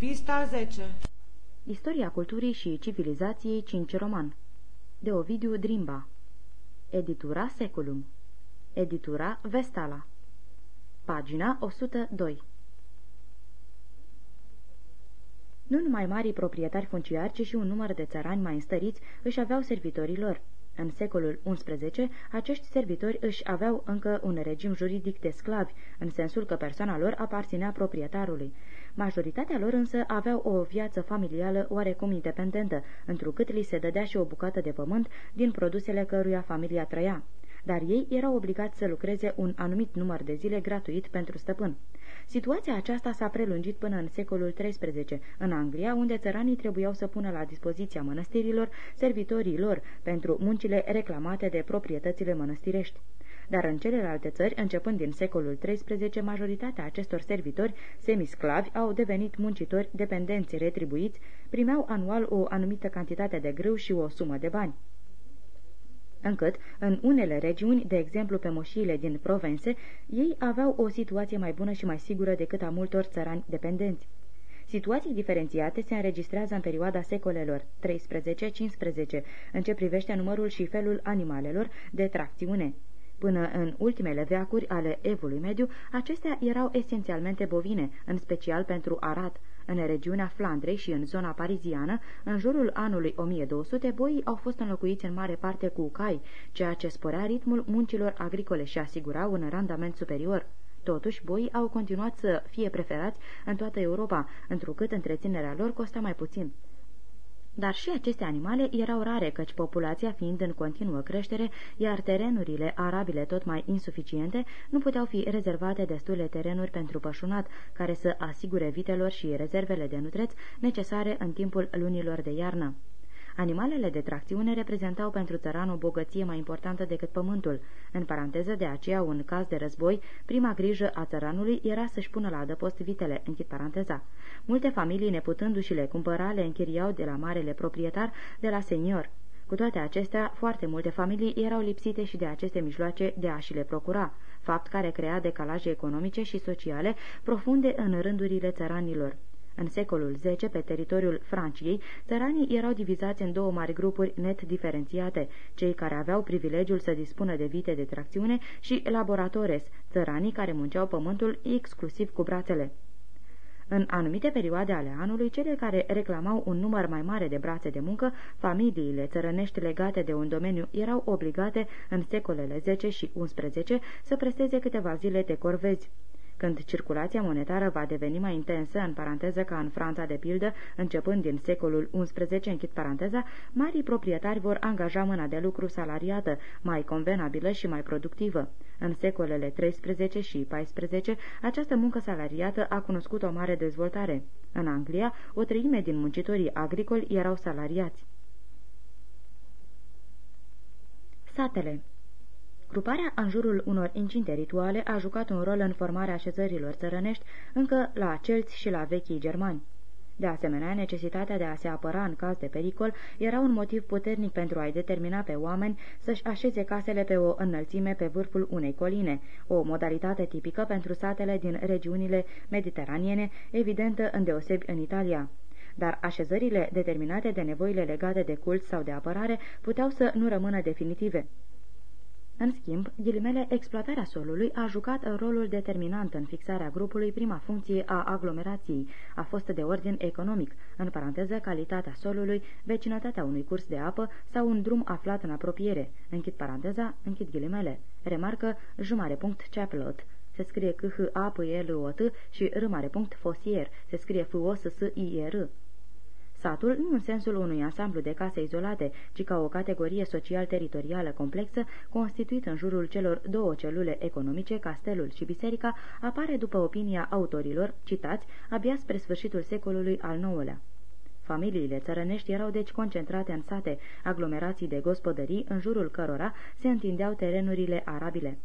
Pista 10 Istoria culturii și civilizației 5 roman. De Ovidiu Drimba. Editura Seculum. Editura Vestala. Pagina 102 Nu numai marii proprietari funciari, ci și un număr de țărani mai înstăriți își aveau servitorii lor. În secolul XI, acești servitori își aveau încă un regim juridic de sclavi, în sensul că persoana lor aparținea proprietarului. Majoritatea lor însă aveau o viață familială oarecum independentă, întrucât li se dădea și o bucată de pământ din produsele căruia familia trăia dar ei erau obligați să lucreze un anumit număr de zile gratuit pentru stăpân. Situația aceasta s-a prelungit până în secolul XIII, în Anglia, unde țăranii trebuiau să pună la dispoziția mănăstirilor servitorii lor pentru muncile reclamate de proprietățile mănăstirești. Dar în celelalte țări, începând din secolul XIII, majoritatea acestor servitori semisclavi au devenit muncitori dependenți retribuiți, primeau anual o anumită cantitate de grâu și o sumă de bani încât, în unele regiuni, de exemplu pe moșiile din Provence, ei aveau o situație mai bună și mai sigură decât a multor țărani dependenți. Situații diferențiate se înregistrează în perioada secolelor 13-15, în ce privește numărul și felul animalelor de tracțiune. Până în ultimele veacuri ale evului mediu, acestea erau esențialmente bovine, în special pentru arat, în regiunea Flandrei și în zona pariziană, în jurul anului 1200, boii au fost înlocuiți în mare parte cu cai, ceea ce sporea ritmul muncilor agricole și asigura un randament superior. Totuși, boii au continuat să fie preferați în toată Europa, întrucât întreținerea lor costa mai puțin. Dar și aceste animale erau rare, căci populația fiind în continuă creștere, iar terenurile arabile tot mai insuficiente, nu puteau fi rezervate destule terenuri pentru pășunat, care să asigure vitelor și rezervele de nutreți necesare în timpul lunilor de iarnă. Animalele de tracțiune reprezentau pentru țăran o bogăție mai importantă decât pământul. În paranteză, de aceea, un caz de război, prima grijă a țăranului era să-și pună la adăpost vitele, închid paranteza. Multe familii, neputându-și le cumpăra, le închiriau de la marele proprietar, de la senior. Cu toate acestea, foarte multe familii erau lipsite și de aceste mijloace de a-și le procura, fapt care crea decalaje economice și sociale profunde în rândurile țăranilor. În secolul X, pe teritoriul Franciei, țăranii erau divizați în două mari grupuri net diferențiate, cei care aveau privilegiul să dispună de vite de tracțiune și laboratores, țăranii care munceau pământul exclusiv cu brațele. În anumite perioade ale anului, cele care reclamau un număr mai mare de brațe de muncă, familiile țărănești legate de un domeniu erau obligate în secolele 10 și 11 să presteze câteva zile de corvezi. Când circulația monetară va deveni mai intensă, în paranteză ca în Franța de pildă, începând din secolul XI, închid paranteza, marii proprietari vor angaja mâna de lucru salariată, mai convenabilă și mai productivă. În secolele 13 și 14, această muncă salariată a cunoscut o mare dezvoltare. În Anglia, o treime din muncitorii agricoli erau salariați. Satele Gruparea în jurul unor incinte rituale a jucat un rol în formarea așezărilor țărănești încă la celți și la vechii germani. De asemenea, necesitatea de a se apăra în caz de pericol era un motiv puternic pentru a-i determina pe oameni să-și așeze casele pe o înălțime pe vârful unei coline, o modalitate tipică pentru satele din regiunile mediteraniene, evidentă îndeosebi în Italia dar așezările determinate de nevoile legate de cult sau de apărare puteau să nu rămână definitive. În schimb, ghilimele, exploatarea solului a jucat rolul determinant în fixarea grupului, prima funcție a aglomerației. A fost de ordin economic, în paranteză calitatea solului, vecinătatea unui curs de apă sau un drum aflat în apropiere. Închid paranteza, închid ghilimele. Remarcă jumare punct chapelot. Se scrie c h a p l o t și r mare punct fosier. Se scrie f o s s i r Satul, nu în sensul unui ansamblu de case izolate, ci ca o categorie social-teritorială complexă, constituit în jurul celor două celule economice, castelul și biserica, apare după opinia autorilor, citați, abia spre sfârșitul secolului al IX-lea. Familiile țărănești erau deci concentrate în sate, aglomerații de gospodării, în jurul cărora se întindeau terenurile arabile.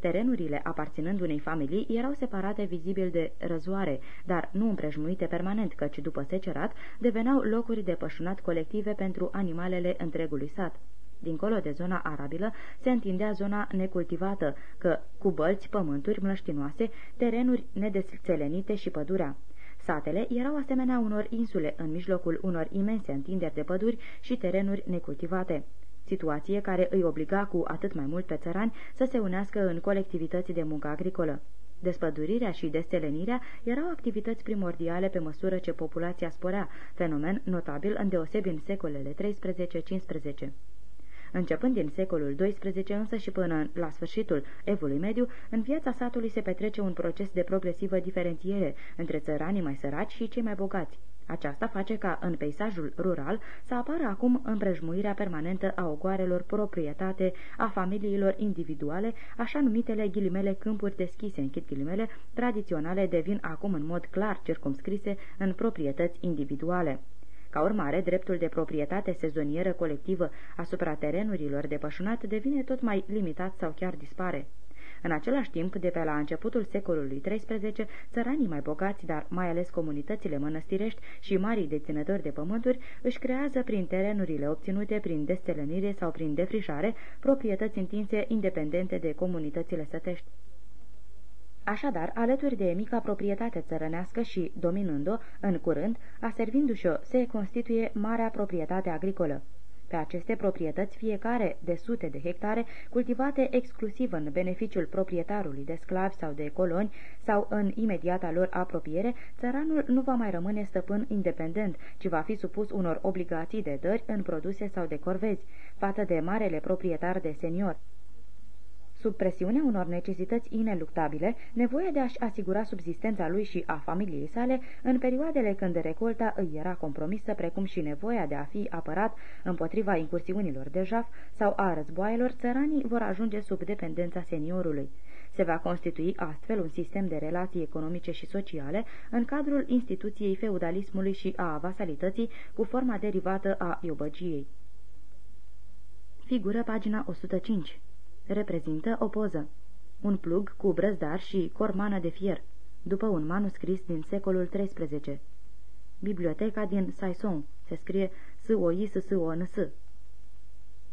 Terenurile aparținând unei familii erau separate vizibil de răzoare, dar nu împrejmuite permanent, căci după secerat deveneau locuri de pășunat colective pentru animalele întregului sat. Dincolo de zona arabilă se întindea zona necultivată, că cu bălți, pământuri mlăștinoase, terenuri nedesțelenite și pădurea. Satele erau asemenea unor insule în mijlocul unor imense întinderi de păduri și terenuri necultivate situație care îi obliga cu atât mai mult pe țărani să se unească în colectivități de muncă agricolă. Despădurirea și destelenirea erau activități primordiale pe măsură ce populația sporea, fenomen notabil îndeosebi în secolele 13-15. Începând din secolul XII însă și până la sfârșitul evului mediu, în viața satului se petrece un proces de progresivă diferențiere între țăranii mai săraci și cei mai bogați. Aceasta face ca în peisajul rural să apară acum împrejmuirea permanentă a ogoarelor proprietate a familiilor individuale, așa numitele ghilimele câmpuri deschise, închid ghilimele, tradiționale devin acum în mod clar circumscrise în proprietăți individuale. Ca urmare, dreptul de proprietate sezonieră colectivă asupra terenurilor de pășunat devine tot mai limitat sau chiar dispare. În același timp, de pe la începutul secolului XIII, țăranii mai bogați, dar mai ales comunitățile mănăstirești și marii deținători de pământuri, își creează prin terenurile obținute prin destelenire sau prin defrișare proprietăți întinse independente de comunitățile sătești. Așadar, alături de mica proprietate țărănească și, dominând-o, în curând, a servindu-și-o, se constituie marea proprietate agricolă. Pe aceste proprietăți, fiecare de sute de hectare, cultivate exclusiv în beneficiul proprietarului de sclavi sau de coloni sau în imediata lor apropiere, țăranul nu va mai rămâne stăpân independent, ci va fi supus unor obligații de dări în produse sau de corvezi, față de marele proprietar de senior. Sub presiunea unor necesități ineluctabile, nevoia de a-și asigura subsistența lui și a familiei sale în perioadele când recolta îi era compromisă, precum și nevoia de a fi apărat împotriva incursiunilor de jaf sau a războaielor, țăranii vor ajunge sub dependența seniorului. Se va constitui astfel un sistem de relații economice și sociale în cadrul instituției feudalismului și a vasalității cu forma derivată a iobăgiei. Figură pagina 105 reprezintă o poză. Un plug cu brăzdar și cormană de fier, după un manuscris din secolul XIII. Biblioteca din Saison se scrie s o i s s o n s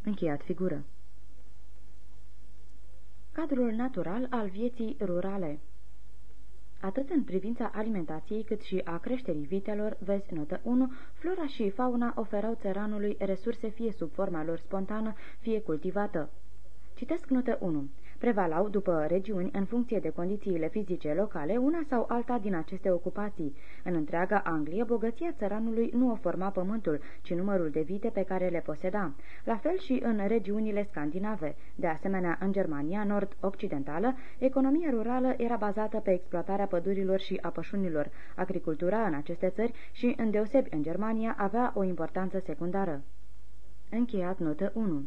Încheiat figură. Cadrul natural al vieții rurale Atât în privința alimentației cât și a creșterii vitelor, vezi notă 1, flora și fauna oferau țăranului resurse fie sub forma lor spontană, fie cultivată. Citesc notă 1. Prevalau, după regiuni, în funcție de condițiile fizice locale, una sau alta din aceste ocupații. În întreaga Anglie, bogăția țăranului nu o forma pământul, ci numărul de vite pe care le poseda. La fel și în regiunile scandinave. De asemenea, în Germania nord-occidentală, economia rurală era bazată pe exploatarea pădurilor și a pășunilor. Agricultura în aceste țări și, îndeosebi în Germania, avea o importanță secundară. Încheiat notă 1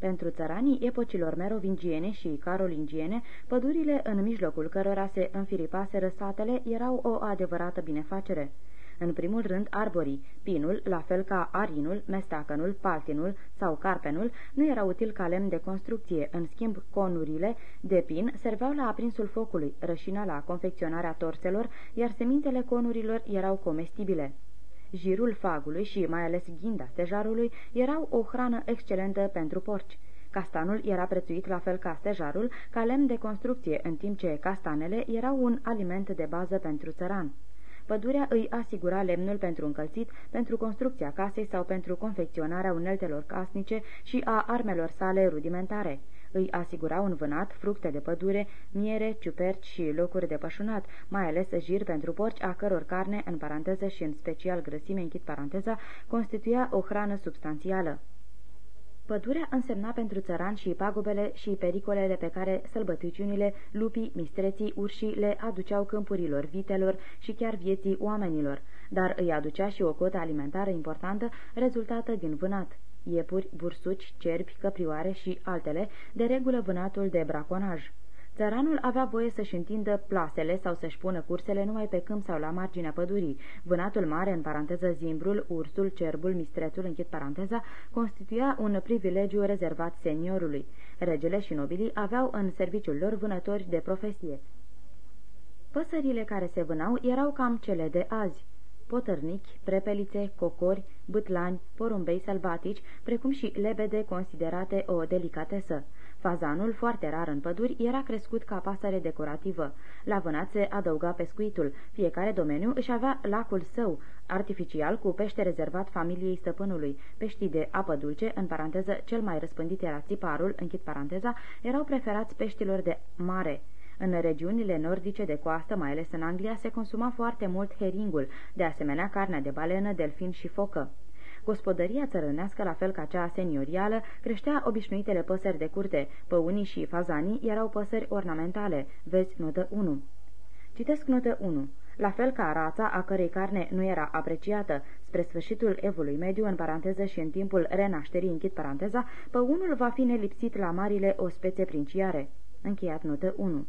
pentru țăranii epocilor merovingiene și carolingiene, pădurile în mijlocul cărora se înfiripaseră satele erau o adevărată binefacere. În primul rând, arborii, pinul, la fel ca arinul, mestacănul, paltinul sau carpenul, nu era util ca lemn de construcție, în schimb conurile de pin serveau la aprinsul focului, rășina la confecționarea torțelor, iar semințele conurilor erau comestibile. Jirul fagului și mai ales ghinda stejarului erau o hrană excelentă pentru porci. Castanul era prețuit la fel ca stejarul, ca lemn de construcție, în timp ce castanele erau un aliment de bază pentru țăran. Pădurea îi asigura lemnul pentru încălțit, pentru construcția casei sau pentru confecționarea uneltelor casnice și a armelor sale rudimentare îi asigura un vânat, fructe de pădure, miere, ciuperci și locuri de pășunat, mai ales jir pentru porci, a căror carne, în paranteză și în special grăsime, închid paranteza, constituia o hrană substanțială. Pădurea însemna pentru țăran și pagubele și pericolele pe care sălbăticiunile, lupii, mistreții, urșii le aduceau câmpurilor, vitelor și chiar vieții oamenilor, dar îi aducea și o cotă alimentară importantă rezultată din vânat iepuri, bursuci, cerbi, căprioare și altele, de regulă vânatul de braconaj. Țăranul avea voie să-și întindă plasele sau să-și pună cursele numai pe câmp sau la marginea pădurii. Vânatul mare, în paranteză zimbrul, ursul, cerbul, mistrețul, închid paranteza, constituia un privilegiu rezervat seniorului. Regele și nobilii aveau în serviciul lor vânători de profesie. Păsările care se vânau erau cam cele de azi potărnichi, prepelițe, cocori, bâtlani, porumbei sălbatici, precum și lebede considerate o delicatesă. Fazanul, foarte rar în păduri, era crescut ca pasăre decorativă. La vânat se adăuga pescuitul. Fiecare domeniu își avea lacul său, artificial cu pește rezervat familiei stăpânului. Peștii de apă dulce, în paranteză cel mai răspândit era țiparul, închid paranteza, erau preferați peștilor de mare. În regiunile nordice de coastă, mai ales în Anglia, se consuma foarte mult heringul, de asemenea carnea de balenă, delfin și focă. Gospodăria țărănească, la fel ca cea seniorială, creștea obișnuitele păsări de curte. Păunii și fazanii erau păsări ornamentale. Vezi notă 1. Citesc notă 1. La fel ca rața, a cărei carne nu era apreciată, spre sfârșitul evului mediu, în paranteză și în timpul renașterii, închid paranteza, păunul va fi nelipsit la marile ospețe princiare. Încheiat notă 1.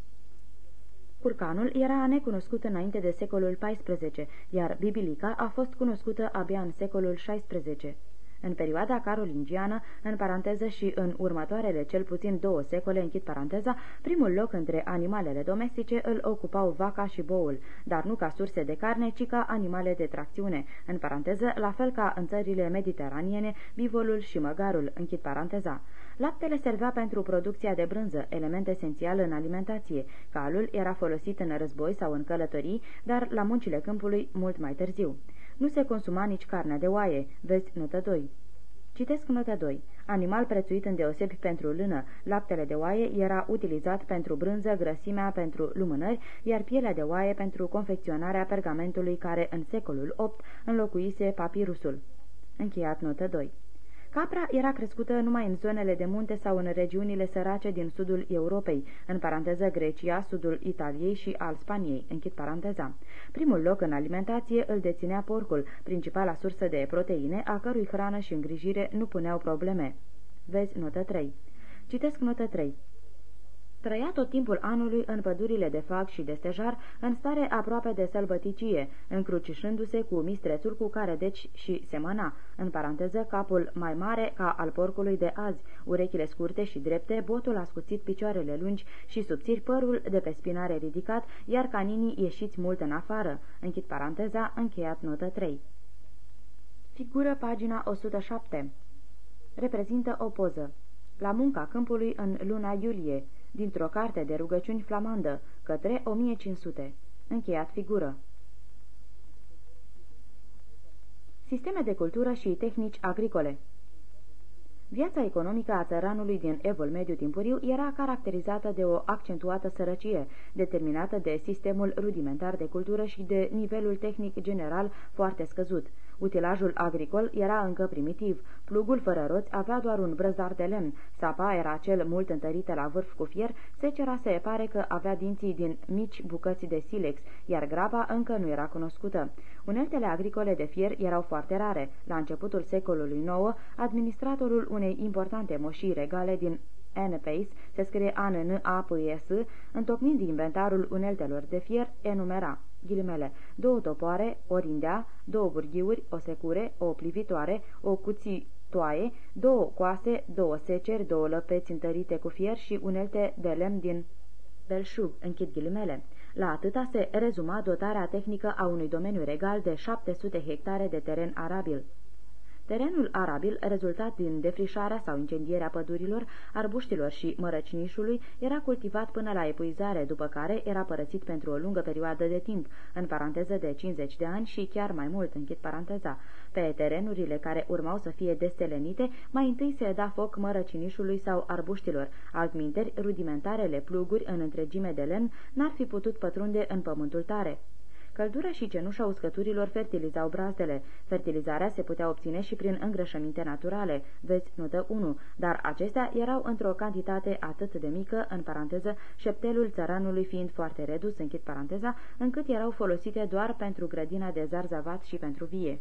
Curcanul era necunoscut înainte de secolul XIV, iar bibilica a fost cunoscută abia în secolul XVI. În perioada carolingiană, în paranteză și în următoarele cel puțin două secole, închid paranteza, primul loc între animalele domestice îl ocupau vaca și boul, dar nu ca surse de carne, ci ca animale de tracțiune, în paranteză, la fel ca în țările mediteraniene, bivolul și măgarul, închid paranteza. Laptele servea pentru producția de brânză, element esențial în alimentație. Calul era folosit în război sau în călătorii, dar la muncile câmpului mult mai târziu. Nu se consuma nici carnea de oaie, vezi notă 2. Citesc notă 2. Animal prețuit îndeosebi pentru lână, laptele de oaie era utilizat pentru brânză, grăsimea pentru lumânări, iar pielea de oaie pentru confecționarea pergamentului care în secolul VIII înlocuise papirusul. Încheiat notă 2. Capra era crescută numai în zonele de munte sau în regiunile sărace din sudul Europei, în paranteză Grecia, sudul Italiei și al Spaniei, închid paranteza. Primul loc în alimentație îl deținea porcul, principala sursă de proteine, a cărui hrană și îngrijire nu puneau probleme. Vezi notă 3. Citesc notă 3. Trăia tot timpul anului în pădurile de fac și de stejar, în stare aproape de sălbăticie, încrucișându-se cu mistrețul cu care deci și semăna, în paranteză capul mai mare ca al porcului de azi, urechile scurte și drepte, botul ascuțit, picioarele lungi și subțiri, părul de pe spinare ridicat, iar caninii ieșiți mult în afară. Închid paranteza, încheiat notă 3. Figură pagina 107. Reprezintă o poză. La munca câmpului în luna iulie, dintr-o carte de rugăciuni flamandă, către 1500. Încheiat figură. Sisteme de cultură și tehnici agricole Viața economică a țăranului din Evul Mediu timpuriu era caracterizată de o accentuată sărăcie, determinată de sistemul rudimentar de cultură și de nivelul tehnic general foarte scăzut. Utilajul agricol era încă primitiv. Plugul fără roți avea doar un brăzdar de lemn. Sapa era cel mult întărită la vârf cu fier. Secera se pare că avea dinții din mici bucăți de silex, iar graba încă nu era cunoscută. Uneltele agricole de fier erau foarte rare. La începutul secolului IX, administratorul unei importante moșii regale din N-Pace, se scrie a n n a p s întocmind inventarul uneltelor de fier, enumera ghilimele, două topoare, o rindea, două burghiuri, o secure, o plivitoare, o cuțitoaie, două coase, două seceri, două lăpeți întărite cu fier și unelte de lemn din belșug, închid ghilimele. La atâta se rezuma dotarea tehnică a unui domeniu regal de 700 hectare de teren arabil. Terenul arabil, rezultat din defrișarea sau incendierea pădurilor, arbuștilor și mărăcinișului, era cultivat până la epuizare, după care era părăsit pentru o lungă perioadă de timp, în paranteză de 50 de ani și chiar mai mult, închid paranteza. Pe terenurile care urmau să fie destelenite, mai întâi se da foc mărăcinișului sau arbuștilor. Altminteri, rudimentarele pluguri în întregime de lemn n-ar fi putut pătrunde în pământul tare. Căldura și cenușa uscăturilor fertilizau brazdele. Fertilizarea se putea obține și prin îngrășăminte naturale, vezi notă 1, dar acestea erau într-o cantitate atât de mică, în paranteză, șeptelul țăranului fiind foarte redus, închid paranteza, încât erau folosite doar pentru grădina de zarzavat și pentru vie.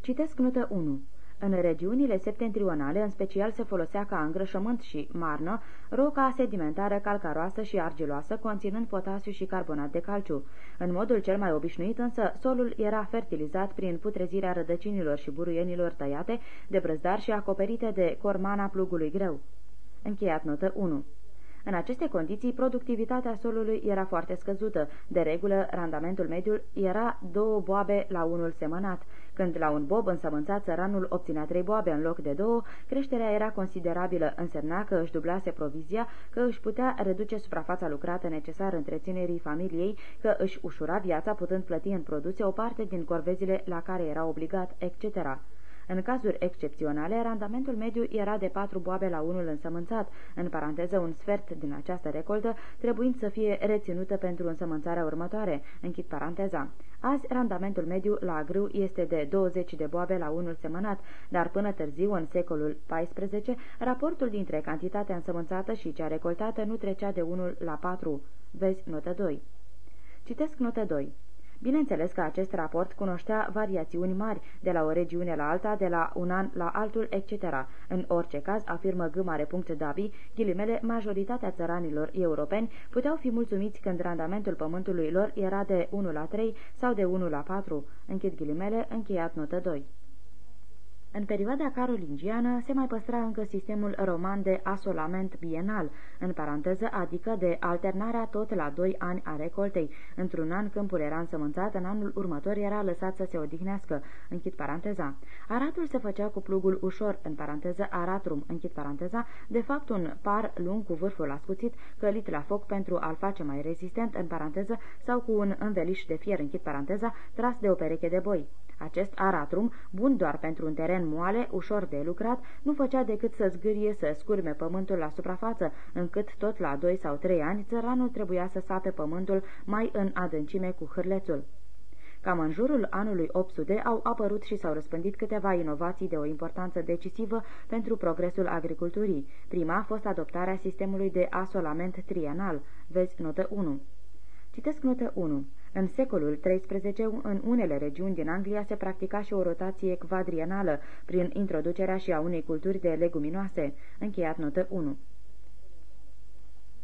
Citesc notă 1. În regiunile septentrionale, în special, se folosea ca îngrășământ și marnă roca sedimentară calcaroasă și argiloasă, conținând potasiu și carbonat de calciu. În modul cel mai obișnuit, însă, solul era fertilizat prin putrezirea rădăcinilor și buruienilor tăiate de brăzdar și acoperite de cormana plugului greu. Încheiat notă 1 în aceste condiții, productivitatea solului era foarte scăzută. De regulă, randamentul mediu era două boabe la unul semănat. Când la un bob însămânțat țăranul obținea trei boabe în loc de două, creșterea era considerabilă, însemna că își dublase provizia, că își putea reduce suprafața lucrată necesară întreținerii familiei, că își ușura viața putând plăti în producție o parte din corvezile la care era obligat, etc. În cazuri excepționale, randamentul mediu era de patru boabe la unul însămânțat, în paranteză un sfert din această recoltă, trebuind să fie reținută pentru însămânțarea următoare, închid paranteza. Azi, randamentul mediu la grâu este de 20 de boabe la unul semănat, dar până târziu, în secolul XIV, raportul dintre cantitatea însămânțată și cea recoltată nu trecea de 1 la 4. Vezi notă 2. Citesc notă 2. Bineînțeles că acest raport cunoștea variațiuni mari de la o regiune la alta, de la un an la altul, etc. În orice caz, afirmă Davi, ghilimele, majoritatea țăranilor europeni puteau fi mulțumiți când randamentul pământului lor era de 1 la 3 sau de 1 la 4. Închid ghilimele, încheiat notă 2. În perioada carolingiană se mai păstra încă sistemul roman de asolament bienal, în paranteză, adică de alternarea tot la doi ani a recoltei. Într-un an câmpul era însămânțat, în anul următor era lăsat să se odihnească, închid paranteza. Aratul se făcea cu plugul ușor, în paranteză aratrum, închid paranteza, de fapt un par lung cu vârful ascuțit, călit la foc pentru a-l face mai rezistent, în paranteză, sau cu un înveliș de fier, închid paranteza, tras de o pereche de boi. Acest aratrum, bun doar pentru un teren moale, ușor de lucrat, nu făcea decât să zgârie, să scurme pământul la suprafață, încât tot la doi sau trei ani țăranul trebuia să sape pământul mai în adâncime cu hârlețul. Cam în jurul anului 800 au apărut și s-au răspândit câteva inovații de o importanță decisivă pentru progresul agriculturii. Prima a fost adoptarea sistemului de asolament trienal. Vezi notă 1. Citesc notă 1. În secolul XIII, în unele regiuni din Anglia se practica și o rotație quadrienală, prin introducerea și a unei culturi de leguminoase. Încheiat notă 1.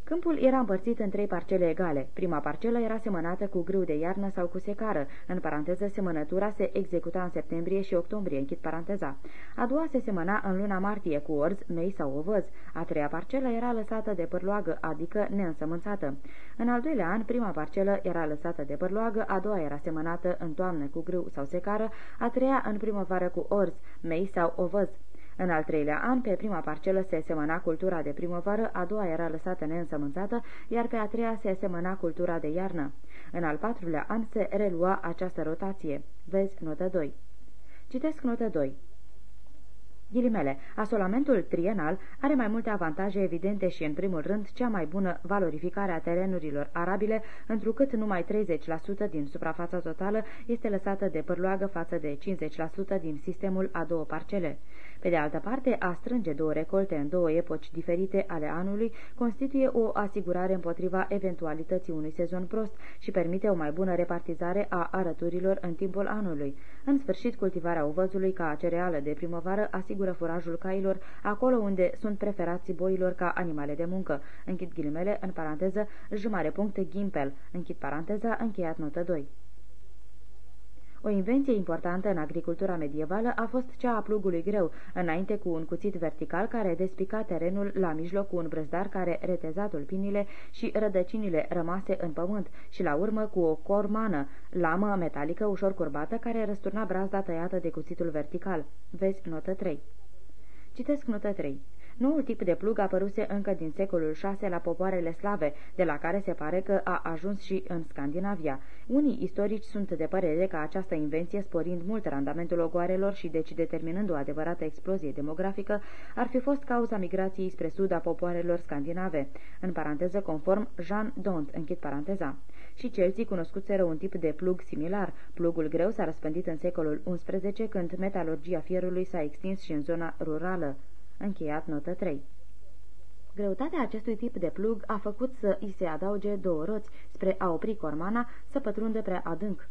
Câmpul era împărțit în trei parcele egale. Prima parcelă era semănată cu grâu de iarnă sau cu secară. În paranteză, semănătura se executa în septembrie și octombrie, închid paranteza. A doua se semăna în luna martie cu orz, mei sau ovăz. A treia parcelă era lăsată de părloagă, adică neînsămânțată. În al doilea an, prima parcelă era lăsată de părloagă, a doua era semănată în toamnă cu grâu sau secară, a treia în primăvară cu orz, mei sau ovăz. În al treilea an, pe prima parcelă se semăna cultura de primăvară, a doua era lăsată neînsămânțată, iar pe a treia se semăna cultura de iarnă. În al patrulea an se relua această rotație. Vezi notă 2. Citesc notă 2. Ghilimele, asolamentul trienal are mai multe avantaje evidente și, în primul rând, cea mai bună valorificare a terenurilor arabile, întrucât numai 30% din suprafața totală este lăsată de părloagă față de 50% din sistemul a două parcele. Pe de altă parte, a strânge două recolte în două epoci diferite ale anului constituie o asigurare împotriva eventualității unui sezon prost și permite o mai bună repartizare a arăturilor în timpul anului. În sfârșit, cultivarea ovăzului ca cereală de primăvară asigură furajul cailor acolo unde sunt preferați boilor ca animale de muncă. Închid ghilimele, în paranteză, jumare punct gimpel, închid paranteza, încheiat notă 2. O invenție importantă în agricultura medievală a fost cea a plugului greu, înainte cu un cuțit vertical care despica terenul la mijloc cu un brăzdar care reteza tulpinile și rădăcinile rămase în pământ și la urmă cu o cormană, lamă metalică ușor curbată care răsturna brazda tăiată de cuțitul vertical. Vezi notă 3. Citesc notă 3. Noul tip de plug apăruse încă din secolul VI la popoarele slave, de la care se pare că a ajuns și în Scandinavia. Unii istorici sunt de părere că această invenție, sporind mult randamentul ogoarelor și deci determinând o adevărată explozie demografică, ar fi fost cauza migrației spre sud a popoarelor scandinave, în paranteză conform Jean Dont, închid paranteza. Și celții cunoscuseră un tip de plug similar. Plugul greu s-a răspândit în secolul XI, când metalurgia fierului s-a extins și în zona rurală. Încheiat notă 3. Greutatea acestui tip de plug a făcut să îi se adauge două roți spre a opri cormana să pătrundă prea adânc.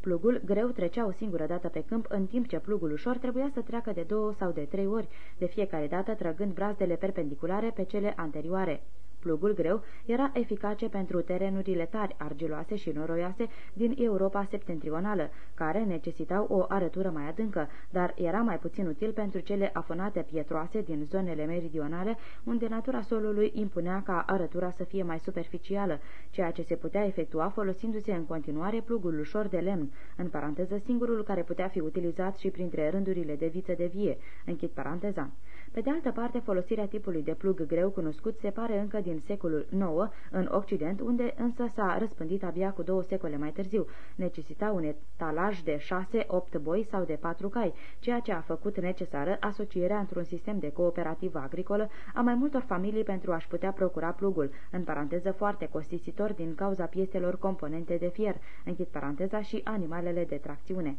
Plugul greu trecea o singură dată pe câmp, în timp ce plugul ușor trebuia să treacă de două sau de trei ori, de fiecare dată trăgând brazdele perpendiculare pe cele anterioare. Plugul greu era eficace pentru terenurile tari, argiloase și noroioase din Europa septentrională, care necesitau o arătură mai adâncă, dar era mai puțin util pentru cele afonate pietroase din zonele meridionale, unde natura solului impunea ca arătura să fie mai superficială, ceea ce se putea efectua folosindu-se în continuare plugul ușor de lemn, în paranteză singurul care putea fi utilizat și printre rândurile de viță de vie, închid paranteza. Pe de altă parte, folosirea tipului de plug greu cunoscut se pare încă din secolul IX în Occident, unde însă s-a răspândit abia cu două secole mai târziu. Necesita un etalaj de șase-opt boi sau de patru cai, ceea ce a făcut necesară asocierea într-un sistem de cooperativă agricolă a mai multor familii pentru a-și putea procura plugul, în paranteză foarte costisitor din cauza pieselor componente de fier, închid paranteza și animalele de tracțiune.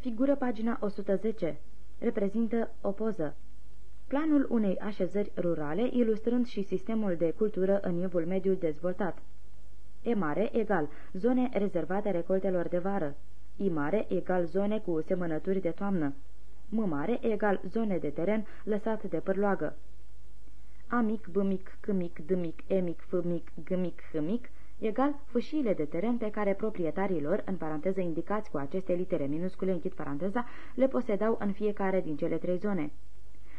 Figură pagina 110. Reprezintă o poză. Planul unei așezări rurale, ilustrând și sistemul de cultură în evul mediu dezvoltat. E mare egal zone rezervate recoltelor de vară. I mare egal zone cu semănături de toamnă. M mare egal zone de teren lăsat de pârloagă. A mic, B mic, C mic, D mic, E mic, F mic, G mic, H mic, egal fâșiile de teren pe care proprietarilor, în paranteză indicați cu aceste litere minuscule, închid paranteza, le posedau în fiecare din cele trei zone.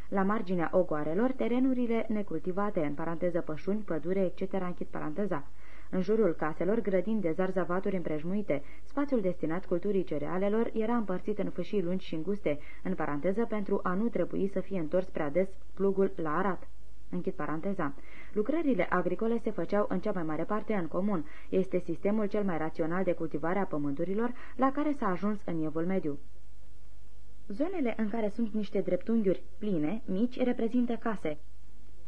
La marginea ogoarelor, terenurile necultivate, în paranteză pășuni, pădure, etc., închid paranteza. În jurul caselor, grădini de zarzavaturi împrejmuite, spațiul destinat culturii cerealelor era împărțit în fâșii lungi și înguste, în paranteză pentru a nu trebui să fie întors prea des plugul la arat. Închid paranteza. Lucrările agricole se făceau în cea mai mare parte în comun. Este sistemul cel mai rațional de cultivare a pământurilor la care s-a ajuns în evul mediu. Zonele în care sunt niște dreptunghiuri pline, mici, reprezintă case.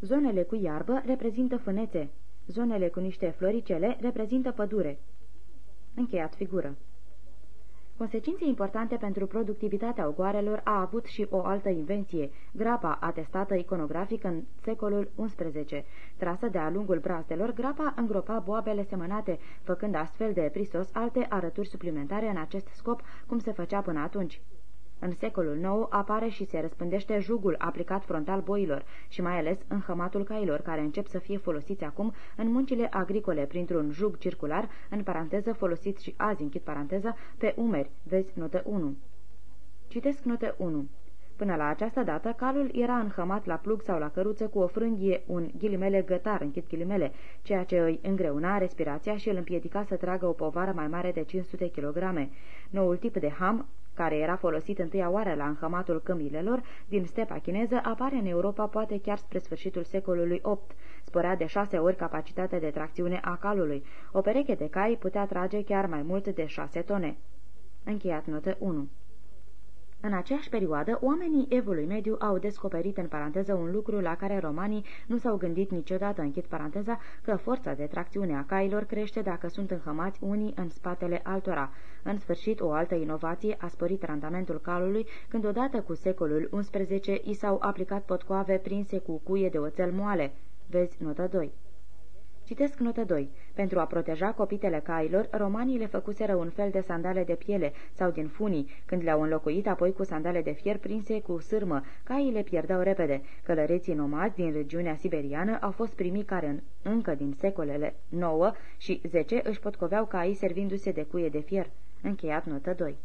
Zonele cu iarbă reprezintă fânețe. Zonele cu niște floricele reprezintă pădure. Încheiat figură. Consecințe importante pentru productivitatea ogoarelor a avut și o altă invenție, grapa atestată iconografic în secolul XI. Trasă de-a lungul brazdelor, grapa îngropa boabele semănate, făcând astfel de prisos alte arături suplimentare în acest scop, cum se făcea până atunci. În secolul nou apare și se răspândește jugul aplicat frontal boilor și mai ales în hămatul cailor, care încep să fie folosiți acum în muncile agricole printr-un jug circular, în paranteză folosit și azi, închid paranteză, pe umeri, vezi notă 1. Citesc notă 1. Până la această dată, calul era înhămat la plug sau la căruță cu o frânghie, un ghilimele gătar, închid ghilimele, ceea ce îi îngreuna respirația și îl împiedica să tragă o povară mai mare de 500 kg. Noul tip de ham care era folosit întâia oară la înhămatul cămilelor din stepa chineză, apare în Europa poate chiar spre sfârșitul secolului VIII. Spărea de șase ori capacitatea de tracțiune a calului. O pereche de cai putea trage chiar mai mult de șase tone. Încheiat notă 1 în aceeași perioadă, oamenii evului mediu au descoperit în paranteză un lucru la care romanii nu s-au gândit niciodată, închid paranteza, că forța de tracțiune a cailor crește dacă sunt înhămați unii în spatele altora. În sfârșit, o altă inovație a sporit randamentul calului când odată cu secolul XI i s-au aplicat potcoave prinse cu cuie de oțel moale. Vezi notă 2. Citesc notă 2. Pentru a proteja copitele cailor, romanii le făcuseră un fel de sandale de piele sau din funii, când le-au înlocuit apoi cu sandale de fier prinse cu sârmă. Caii le pierdeau repede. Călăreții nomazi din regiunea siberiană au fost primiți care în, încă din secolele 9 și 10 își potcoveau caii servindu-se de cuie de fier. Încheiat notă 2.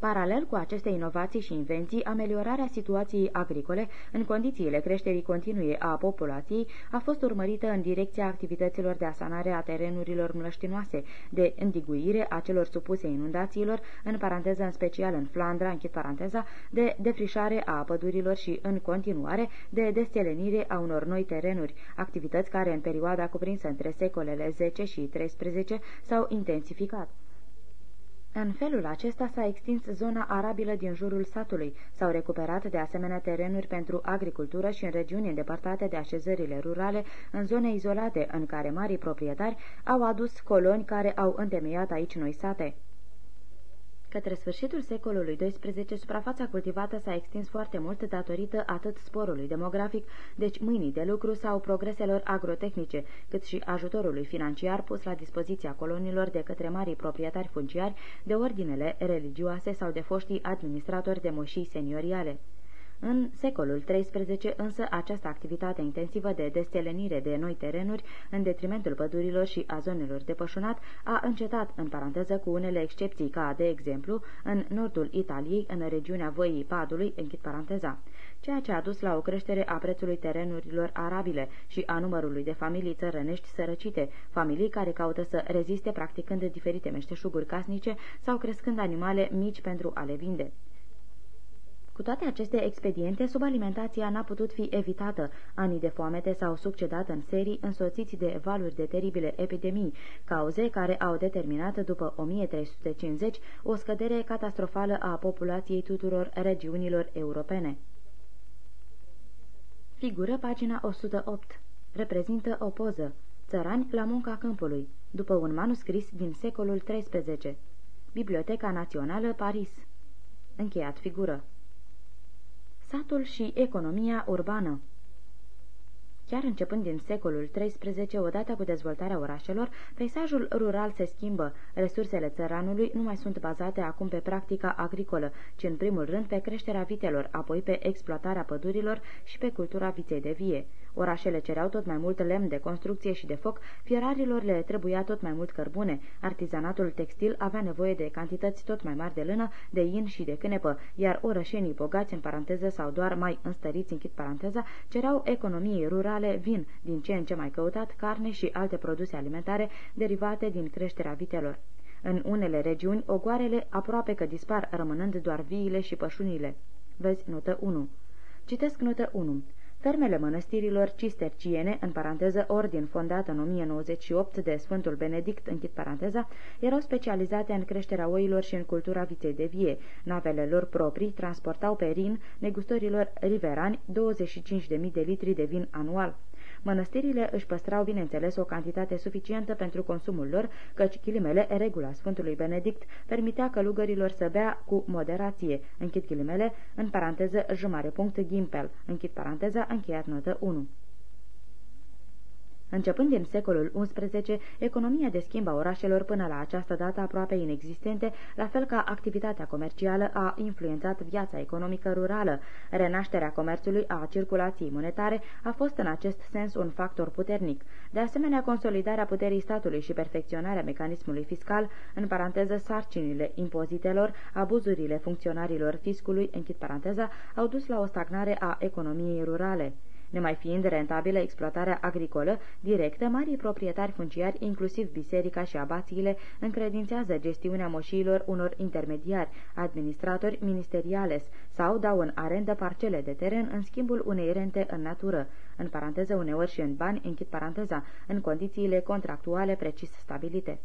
Paralel cu aceste inovații și invenții, ameliorarea situației agricole în condițiile creșterii continue a populației a fost urmărită în direcția activităților de asanare a terenurilor mlăștinoase, de îndiguire a celor supuse inundațiilor, în paranteză în special în Flandra, închid paranteza, de defrișare a pădurilor și, în continuare, de destelenire a unor noi terenuri, activități care în perioada cuprinsă între secolele 10 și 13 s-au intensificat. În felul acesta s-a extins zona arabilă din jurul satului, s-au recuperat de asemenea terenuri pentru agricultură și în regiuni îndepărtate de așezările rurale, în zone izolate în care marii proprietari au adus coloni care au întemeiat aici noi sate. Către sfârșitul secolului XII, suprafața cultivată s-a extins foarte mult datorită atât sporului demografic, deci mâinii de lucru sau progreselor agrotehnice, cât și ajutorului financiar pus la dispoziția colonilor de către marii proprietari funciari de ordinele religioase sau de foștii administratori de moșii senioriale. În secolul XIII însă această activitate intensivă de destelenire de noi terenuri în detrimentul pădurilor și a zonelor de pășunat a încetat în paranteză cu unele excepții ca, de exemplu, în nordul Italiei, în regiunea Văii Padului, închid paranteza ceea ce a dus la o creștere a prețului terenurilor arabile și a numărului de familii țărănești sărăcite, familii care caută să reziste practicând diferite meșteșuguri casnice sau crescând animale mici pentru a le vinde. Cu toate aceste expediente, subalimentația n-a putut fi evitată. Anii de foamete s-au succedat în serii, însoțiți de valuri de teribile epidemii, cauze care au determinat după 1350 o scădere catastrofală a populației tuturor regiunilor europene. Figură pagina 108. Reprezintă o poză. Țărani la munca câmpului, după un manuscris din secolul XIII. Biblioteca Națională, Paris. Încheiat figură. Satul și economia urbană Chiar începând din secolul XIII, odată cu dezvoltarea orașelor, peisajul rural se schimbă. Resursele țăranului nu mai sunt bazate acum pe practica agricolă, ci în primul rând pe creșterea vitelor, apoi pe exploatarea pădurilor și pe cultura viței de vie. Orașele cereau tot mai mult lemn de construcție și de foc, fierarilor le trebuia tot mai mult cărbune, artizanatul textil avea nevoie de cantități tot mai mari de lână, de in și de cânepă, iar orășenii bogați în paranteză sau doar mai înstăriți închid paranteza, cereau economiei rurale vin, din ce în ce mai căutat, carne și alte produse alimentare derivate din creșterea vitelor. În unele regiuni, ogoarele aproape că dispar, rămânând doar viile și pășunile. Vezi notă 1. Citesc notă 1. Fermele mănăstirilor cisterciene, în paranteză ordin fondat în 1098 de Sfântul Benedict, închid paranteza, erau specializate în creșterea oilor și în cultura viței de vie. Navele lor proprii transportau pe Rin negustorilor riverani 25.000 de litri de vin anual. Mănăstirile își păstrau, bineînțeles, o cantitate suficientă pentru consumul lor, căci ghilimele, regula Sfântului Benedict, permitea călugărilor să bea cu moderație, închid ghilimele, în paranteză jumare punct ghimpel, închid paranteza, încheiat notă 1. Începând din secolul XI, economia de schimb a orașelor până la această dată aproape inexistente, la fel ca activitatea comercială, a influențat viața economică rurală. Renașterea comerțului a circulației monetare a fost în acest sens un factor puternic. De asemenea, consolidarea puterii statului și perfecționarea mecanismului fiscal, în paranteză sarcinile impozitelor, abuzurile funcționarilor fiscului, închid paranteza, au dus la o stagnare a economiei rurale. Nemai fiind rentabilă exploatarea agricolă directă, marii proprietari funciari, inclusiv biserica și abațiile, încredințează gestiunea moșiilor unor intermediari, administratori ministeriales sau dau în arendă parcele de teren în schimbul unei rente în natură, în paranteză uneori și în bani, închid paranteza, în condițiile contractuale precis stabilite.